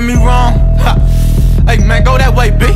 at me wrong. Hey man, go that way, B.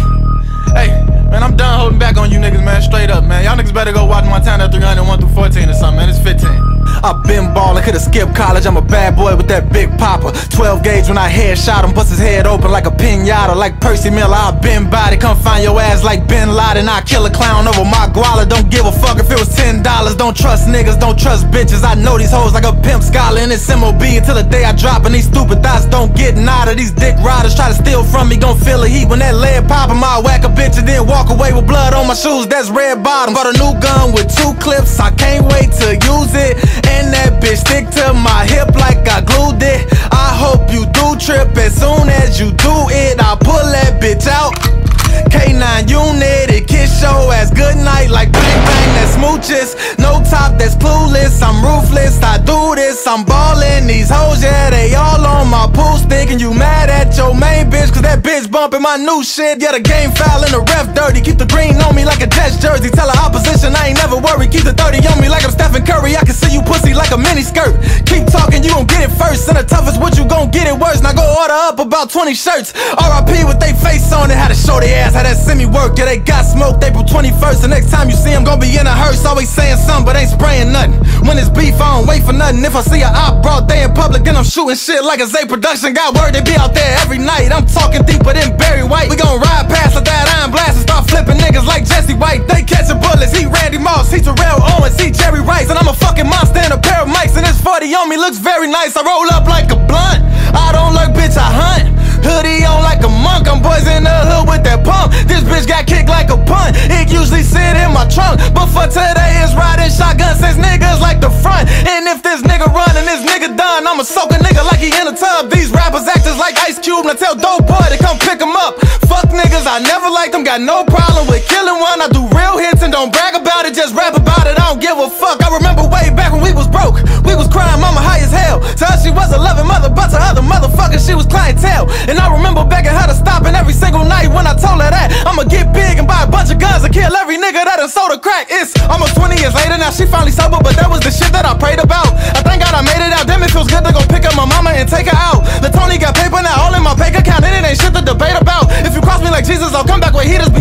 Hey, man, I'm done holding back on you niggas, man. Straight up, man. Y'all niggas better go watch Montana 301 through 14 or something, man. It's 15. I been ballin', coulda skipped college. I'm a bad boy with that big popper. 12 gauge when I headshot him, bust his head open like a pinata. Like Percy Miller, I been body. Come find your ass like Bin Laden. I kill a clown over my guala. Don't give a fuck if it was $10. Don't trust niggas, don't trust bitches. I know these hoes like a pimp scholar. And it's MOB until the day I drop. And these stupid thoughts don't get nada. These dick riders try to steal from me, gon' feel a heat when that lead pop. I whack a bitch and then walk away with blood on my shoes. That's red bottom. Bought a new gun with two clips. I can't wait to use it. And that bitch stick to my hip like I glued it. I hope you do trip as soon as you do it. I pull that bitch out. K9 unit, it kiss your ass good night like bang bang, that's smooches. No top, that's clueless. I'm ruthless, I do this. I'm ballin' these hoes, yeah, they all on my pool stick. And you mad at your main bitch, cause that bitch bumpin' my new shit. Yeah, the game foul and the ref dirty. Keep the green on me like a Jets jersey. Tell the opposition I ain't never worried. Keep the 30 on me like I'm Stephen Curry. I can see you pussy like a mini skirt. Keep talking, you gon' get it first. And the toughest, what you gon' get it worse. Now go order up about 20 shirts. RIP with they face on it, how to show their ass, how that semi work. Yeah, they got smoked April 21st. The next time you see them, gon' be in a hearse. Always saying something, but ain't spraying nothing. When it's beef, I don't wait for nothing. If I see a op broad day in public, then I'm shooting shit like a Z production. Got word they be out there every night. I'm talking deeper than Barry White. We gon' ride past with that iron blast and start flipping niggas like Jesse White. They catching bullets. He Randy Moss, he Terrell Owens, he Jerry Rice, and I'm a fucking monster in a pair of mics. And this 40 on me looks very nice. I roll up like a blunt. I don't lurk, bitch, I hunt. Hoodie on like a monk, I'm boys in the hood with that shotgun since niggas like the front. And if this nigga run and this nigga done, I'ma soak a nigga like he in a tub. These rappers actors like Ice Cube, now tell Dope Boy to come pick him up. Fuck niggas, I never liked them, got no problem with killing one. I do real hits and don't brag about it, just rap about it. I don't give a fuck. I remember way back To her she was a loving mother, but to other motherfuckers she was clientele. And I remember begging her to stop, and every single night when I told her that I'ma get big and buy a bunch of guns and kill every nigga that done sold a crack. It's almost 20 years later now, she finally sober, but that was the shit that I prayed about. I thank God I made it out. Damn, it feels good to go pick up my mama and take her out. The Tony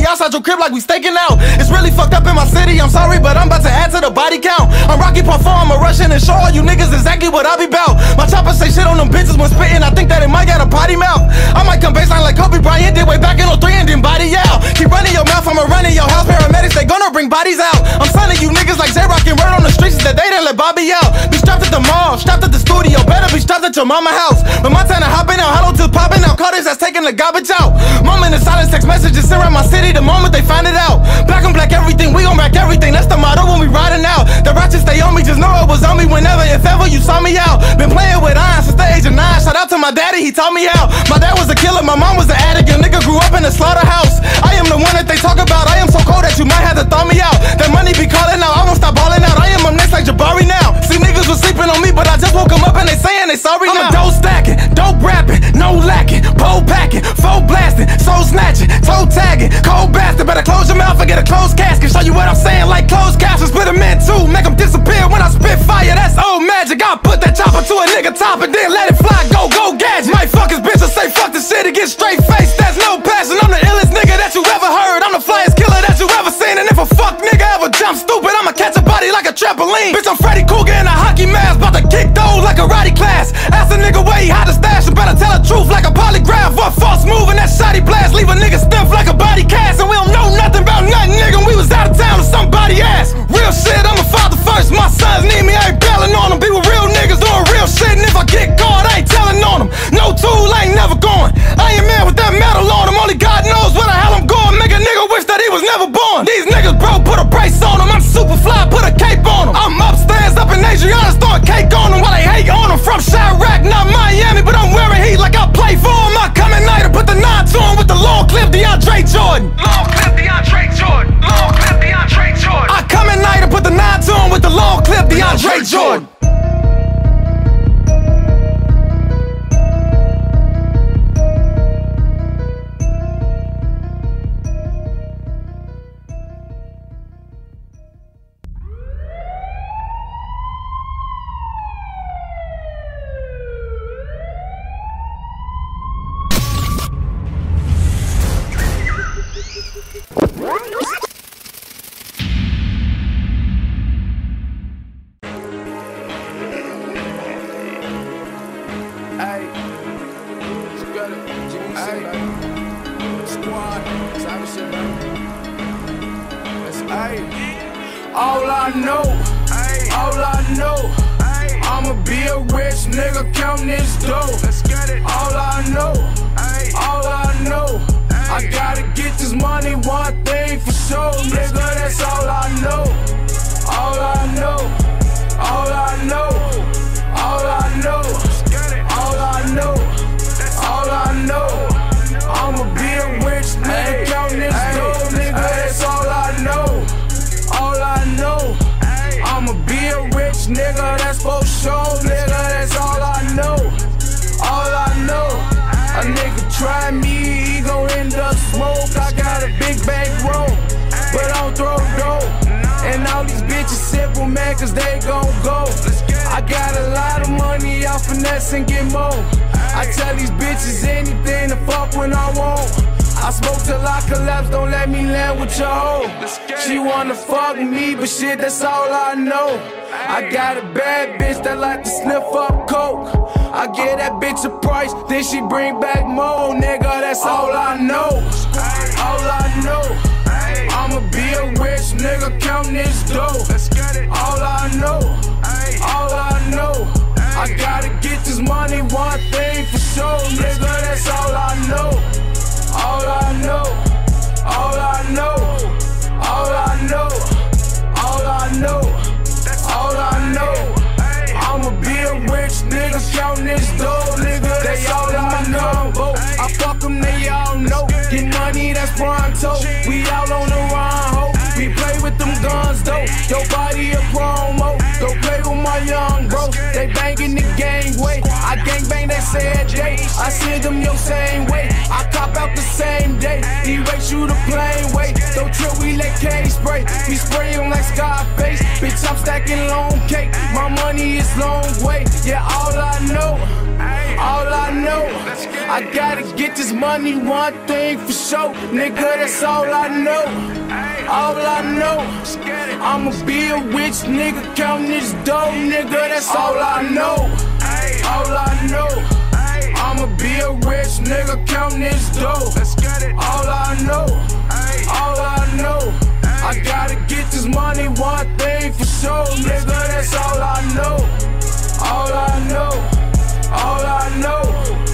outside your crib like we staking out. It's really fucked up in my city, I'm sorry, but I'm about to add to the body count. I'm Rocky Parfum, I'm a Russian, and show all you niggas exactly what I be bout. My chopper say shit on them bitches when spitting, I think that it might got a potty mouth. I might come baseline like Kobe Bryant did way back in 03 and then body out. Keep running your mouth, I'ma run in your house. Paramedics, they gonna bring bodies out. I'm signing you niggas like J-Rock and word on the streets that they didn't let Bobby out. Be strapped at the mall, strapped at the studio, better be strapped at your mama house. But Montana hopping out, hollow till popping out. Carter's that's taking the garbage out. In the silence, text messages around my city the moment they find it out. Black on black everything, we gon' back everything. That's the motto when we riding out. The ratchet stay on me, just know it was on me whenever, if ever you saw me out. Been playing with iron since the age of nine. Shout out to my daddy, he taught me how. My dad was a killer, my mom was an addict. Your nigga grew up in a slaughterhouse. I am the one that they talk about. I am so cold that you might have to thaw me out. That money be calling out, I won't stop balling out. I am up next like Jabari now. See niggas was sleeping on me, but I just woke them up and they saying they sorry I'm now. I'm a dope stacking, dope rapping, no lacking, pole packing, foe blasting, soul snatching, toe tagging, cold bastard. Better close your mouth and get a closed casket. Show you what I'm saying like closed captions. Split them in two, make them disappear when I spit fire. That's old magic. I put that chopper to a nigga top and then let it fly. Go, go, gadget. Might fuck his bitch or say fuck the shit and get straight face. That's no passion. I'm the illest nigga that you ever heard. I'm the flyest killer that you ever seen. And if a fuck nigga ever jump stupid, I'ma catch a body like a trampoline. Bitch, I'm Freddy Krueger in a hockey mask. About to kick those like a karate class. Ask a nigga where he hide the stash. And better tell the truth like a polygraph. What false move and that shoddy blast. Leave a nigga stiff like a body cast. And we don't know nothing about nothing, nigga. We was out of town with somebody ass. Real shit, I'm a father first. My sons need me, I ain't bailing on them. Be with real niggas doing real shit. And if I get caught, I ain't telling on them. No tool, I ain't never going. I ain't man with that metal on them. Only God knows where the hell I'm going. Make a nigga wish that he was never born. These niggas, bro, put a brace on them. I'm super fly, put a Adriana's throwing cake on them while they hate on them. From Chiraq, not Miami, but I'm wearing heat like I play for them. I come at night and put the knots on with the long clip DeAndre Jordan. Long clip DeAndre Jordan. Long clip DeAndre Jordan. I come at night and put the knots on with the long clip DeAndre Jordan. All I know, all I know, I'ma be a rich nigga counting this dough. All I know, all I know, I gotta get this money, one thing for sure, nigga. That's all I know, all I know, all I know, all I know, I know. I'ma be a rich nigga counting this dough, nigga. That's all I know. All I know, I'ma be a rich nigga, that's for sure, nigga, that's all I know. All I know, a nigga try me, he gon' end up smoke. I got a big bank roll, but I don't throw dough. And all these bitches simple, man, cause they gon' go. I got a lot of money, I'll finesse and get more. I tell these bitches anything to fuck when I want. I smoke till I collapse, don't let me land with your hoe. She wanna fuck me, but shit, that's all I know. I got a bad bitch that like to sniff up coke. I get that bitch a price, then she bring back more, nigga. That's all I know. All I know. I'ma be a rich nigga counting this dough. Though. Your body a promo. Don't play with my young bro. They banging the gangway. I gang bang, they said they. I send them your same way. I cop out the same day. Erase you the plain way. Don't trip, we let K spray. We spray them like Scarface. Bitch, I'm stacking long cake. My money is long way. Yeah, all I know. All I know, I gotta get this money, one thing for sure. Nigga, that's all I know. All I know, I'ma be a rich nigga counting this dough, nigga, that's all I know. All I know, I'ma be a rich nigga counting this dough. All I know, all I know, I gotta get this money, one thing for sure, nigga, that's all I know. All I know. All I know,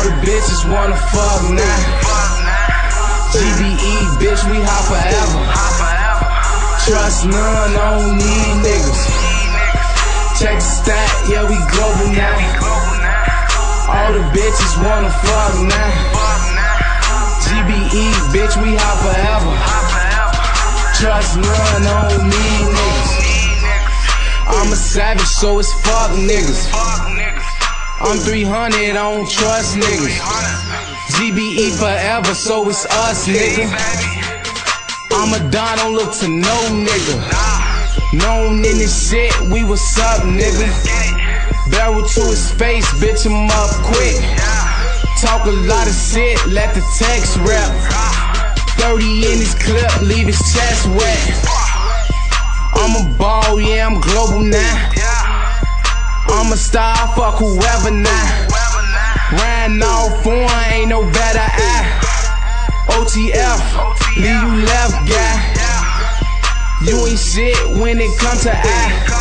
All the bitches wanna fuck now. GBE, bitch, we hot forever. Trust none, don't need niggas. Check the stat, yeah, we global now. All the bitches wanna fuck now. GBE, bitch, we hot forever. Trust none, don't need niggas. I'm a savage, so it's fuck niggas. I'm 300, I don't trust niggas. 300. GBE forever, so it's us, nigga. I'm a don, don't look to no nigga. Known in this shit, we was up, nigga. Barrel to his face, bitch him up quick. Talk a lot of shit, let the text rap. 30 in his clip, leave his chest wet. I'm a ball, yeah, I'm global now. I'm a star, fuck whoever now. Ran off on, ain't no better eye. OTF, leave you left, guy. You ain't shit when it come to. I.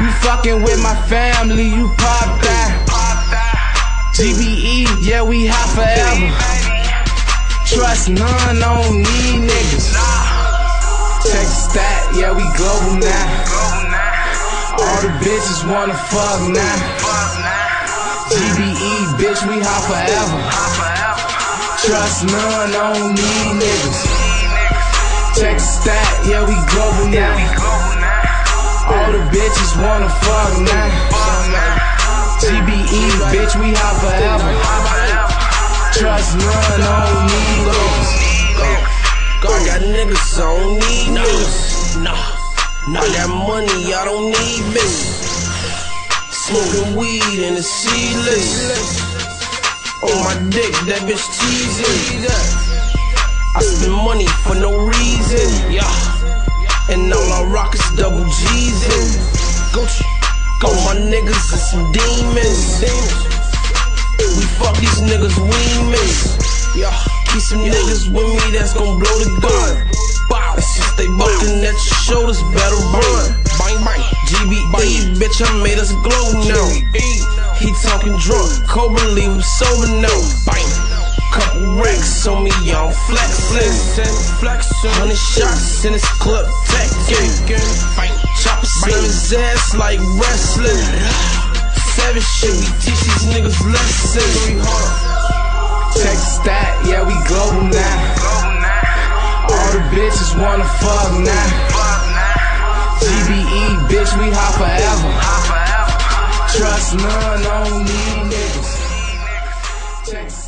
You fucking with my family, you pop that. GBE, yeah, we hot forever. Trust none, don't niggas. Check the stat, yeah, we global now. All the bitches wanna fuck now. GBE, bitch, we hot forever. Trust none, I don't need niggas. Check the stat, yeah, we global now. All the bitches wanna fuck now. GBE, bitch, we hot forever. Trust none, I don't need niggas. I got niggas, I don't need niggas. Nah, I got money, I don't need bitches. Smoking weed in the seedless. On my dick, that bitch teasing. I spend money for no reason. Yeah. And all I rock is double G's in. Gucci. My niggas are some demons. We fuck these niggas, we miss. Yeah. Keep some niggas with me that's gon' blow the gun. They bucking at your shoulders, better run. Bang, bang. GBE, bitch, I made us glow now. He talking drunk, Cobra leave him sober now. Bang. Couple racks on me, young flexin'. Flexin'. Hundred shots in his club, taking. Chopper slam his ass like wrestling. Seven shit, we teach these niggas lessons. Check stat, yeah, we global now. All the bitches wanna fuck now. GBE, bitch, we hot forever. Trust none, don't need niggas. Check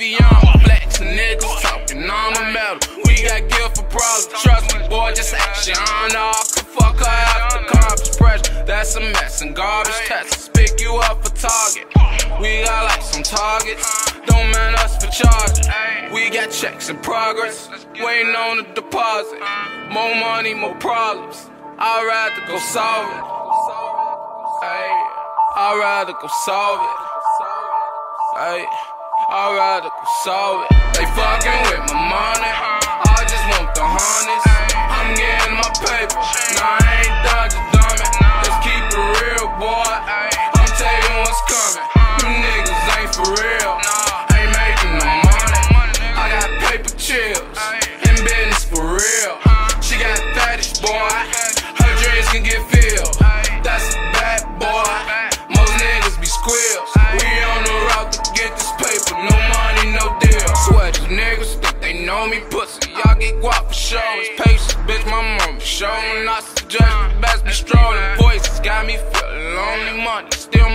on. Flex niggas talking on the metal. We got gift for problems. Trust me, boy, just action on. I could fuck her after compass pressure. That's a mess and garbage tests. Pick you up for target. We got like some targets. Don't man us for charging. We got checks in progress. Waiting on the deposit. More money, more problems. I'd rather go solve it. I'd rather go solve it. Hey, I'd rather solve it. They fucking with my money. I just want the hundreds. I'm getting my paper. Nah,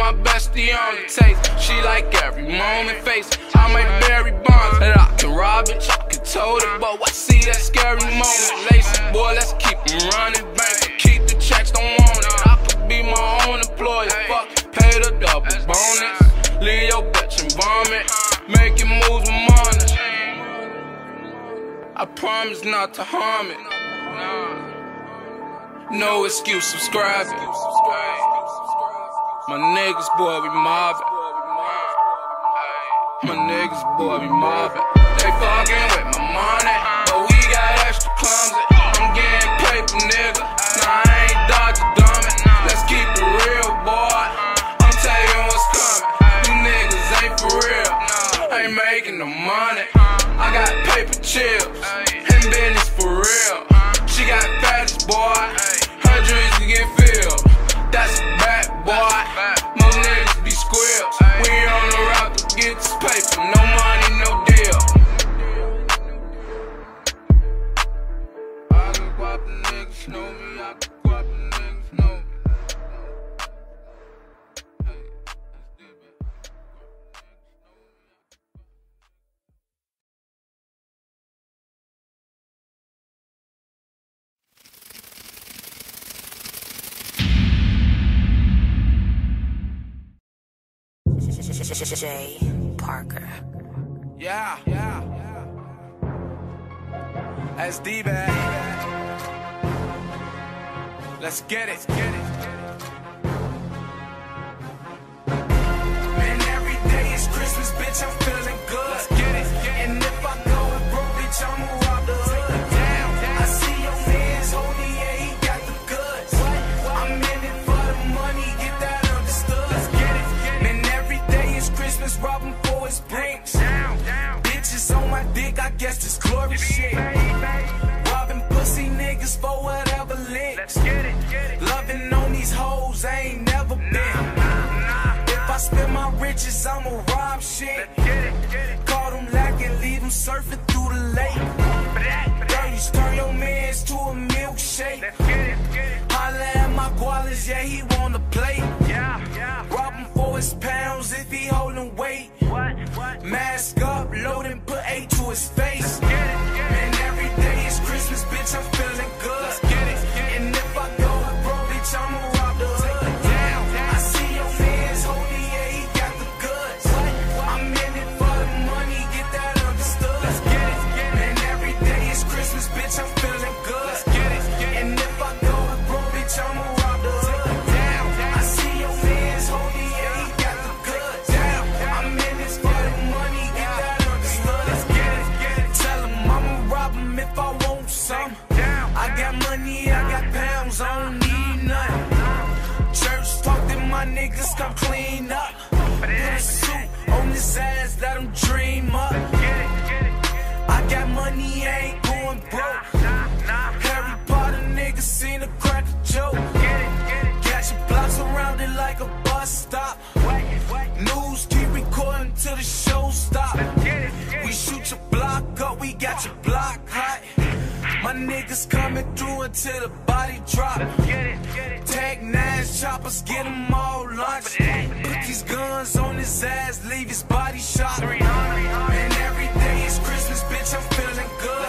my bestie on the taste. She like every moment face. I might bury bonds that I can rob it. I can tote it, but I see that scary moment. Lacy boy, let's keep 'em running. Bank, keep the checks, don't want it. I could be my own employer. Fuck, pay the double bonus. Leave your bitch and vomit. Making moves with money. I promise not to harm it. No excuse, subscribe it. My niggas, boy, we mobbing. My niggas, boy, we mobbing. They fucking with my money, but we got extra clumsy. I'm getting paper, nigga. Nah, I ain't dodging dummy. Let's keep it real, boy. I'm telling you what's coming. You niggas ain't for real. Ain't making no money. I got paper chills. Jay Parker. Yeah, yeah. That's D bag. Let's get it. Man, every day is Christmas, bitch. I'm feeling this shit. Robbing pussy niggas for whatever lit. Let's get it, Loving on these hoes, I ain't never been. If I spend my riches, I'ma rob shit. Call them lacking, leave them surfing through the lake. Dirties, turn your mans to a milkshake. Holla at my gualas, yeah, he wanna play. Rob him for his pounds if he holding weight. Mask up, load and put A to his face. I'm feeling good. Ass, let him dream My niggas coming through until the body drop. Get it, get it. Tag nine choppers, get 'em all launched. Put these guns on his ass, leave his body shot. Man, every day is Christmas, bitch, I'm feeling good.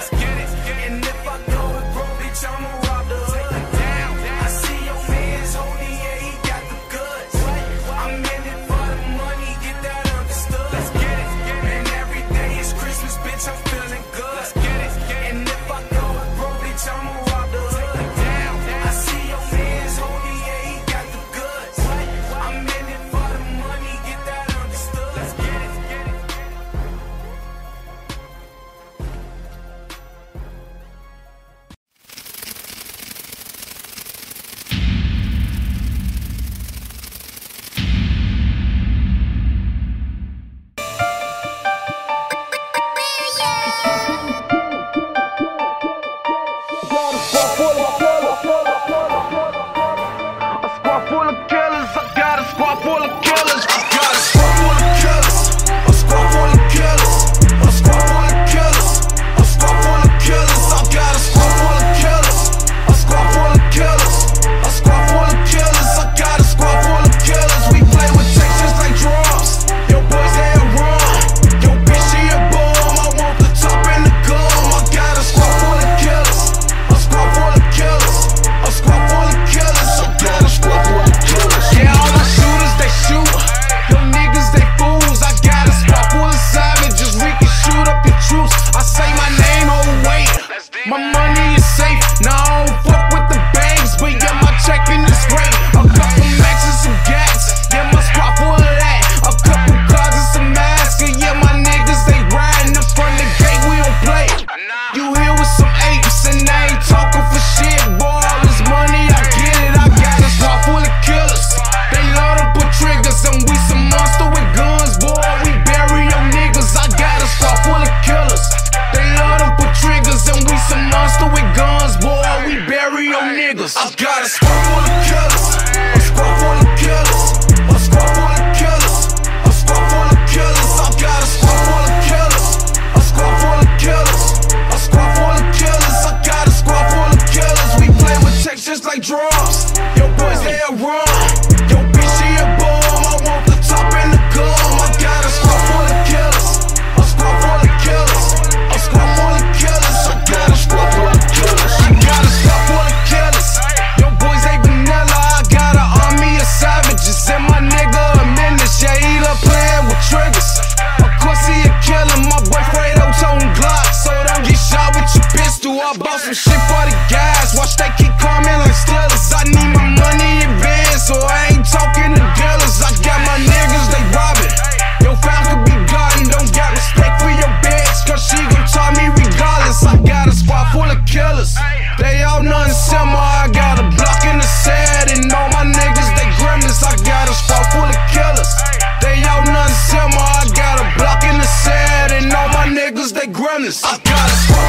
they gremlins. I got a